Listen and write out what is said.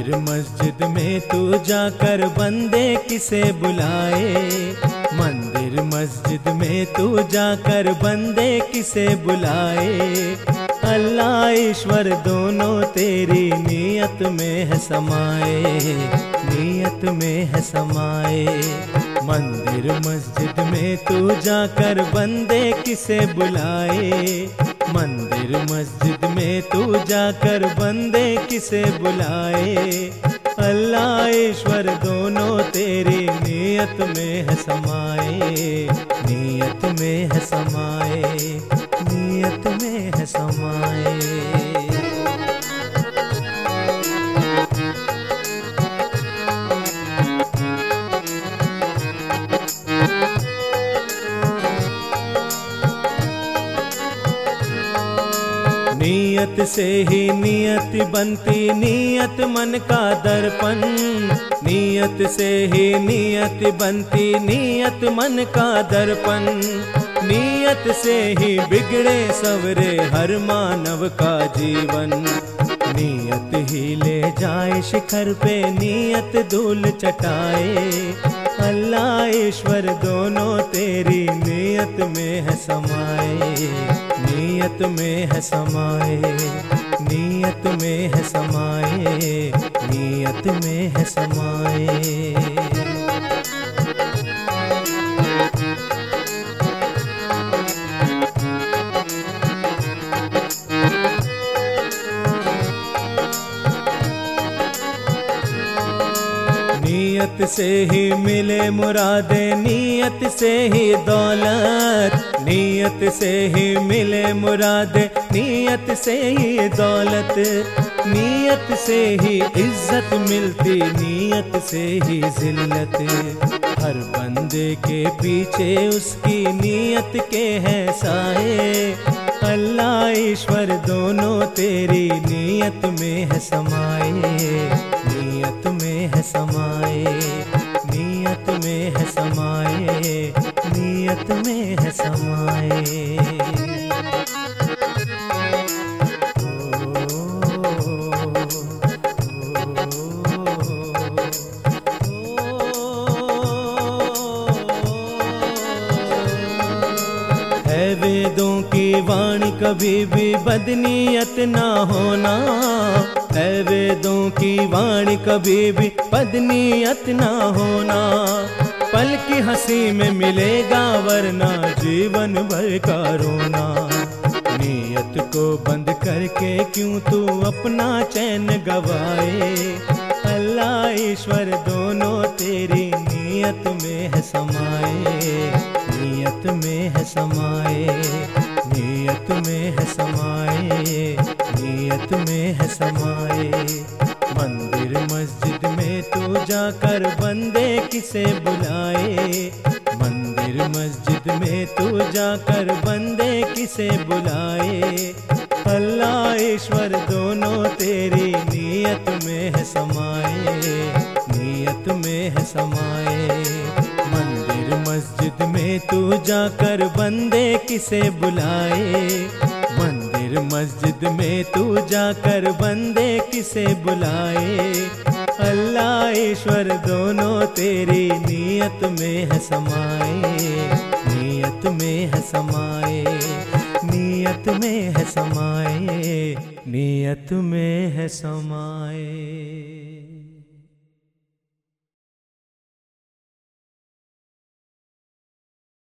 मंदिर मस्जिद में तू जाकर बंदे किसे बुलाए? मंदिर मस्जिद में तू जाकर बंदे किसे बुलाए? अल्लाह ईश्वर, दोनों तेरी नीयत में है समाए। नीयत में है समाए। मंदिर मस्जिद में तू जाकर बंदे किसे बुलाए? मंदिर मस्जिद में तू जाकर बंदे किसे बुलाए? अल्लाह ईश्वर, दोनों तेरी नियत में है समाए। नियत में है समाए। नीयत में है समाए। नियत से ही नियत बनती नियत मन का दर्पण। नियत से ही नियत बनती नियत मन का दर्पण। नियत से ही बिगड़े सवरे हर मानव का जीवन। नियत ही ले जाए शिखर पे नियत धूल चटाए। अल्लाह ईश्वर दोनों तेरी नियत में है समाए। नियत में है समाए नीयत में है समाए नीयत में है समाए नियत से ही मिले मुरादे, नियत से ही दौलत, नियत से ही मिले मुरादे, नियत से ही दौलत, नियत से ही इज़्ज़त मिलती, नियत से ही जिल्लत। हर बंदे के पीछे उसकी नियत के हैं साए। अल्लाह ईश्वर, दोनों तेरी नियत में है समाए। नियत में है समाए नियत में है समाए नियत में है समाए वेदों की वाणी कभी भी बदनीयत ना होना। है वेदों की वाणी कभी भी बदनीयत ना होना। पल की हँसी में मिलेगा वरना जीवन भर का रोना। नियत को बंद करके क्यों तू अपना चैन गवाए? अल्लाह ईश्वर, दोनों तेरी नियत में है समाए। नियत में है समाए। बंदे किसे बुलाए? मंदिर मस्जिद में तू जाकर बंदे किसे बुलाए? अल्लाह ईश्वर दोनों तेरी नियत में है समाए नियत में है समाए मंदिर मस्जिद में तू जाकर बंदे किसे बुलाए? मंदिर मस्जिद में तू जाकर बंदे किसे बुलाए? अल्लाह ईश्वर दोनों तेरी नियत में है समाए नियत में है समाए नियत में है समाए नियत में है समाए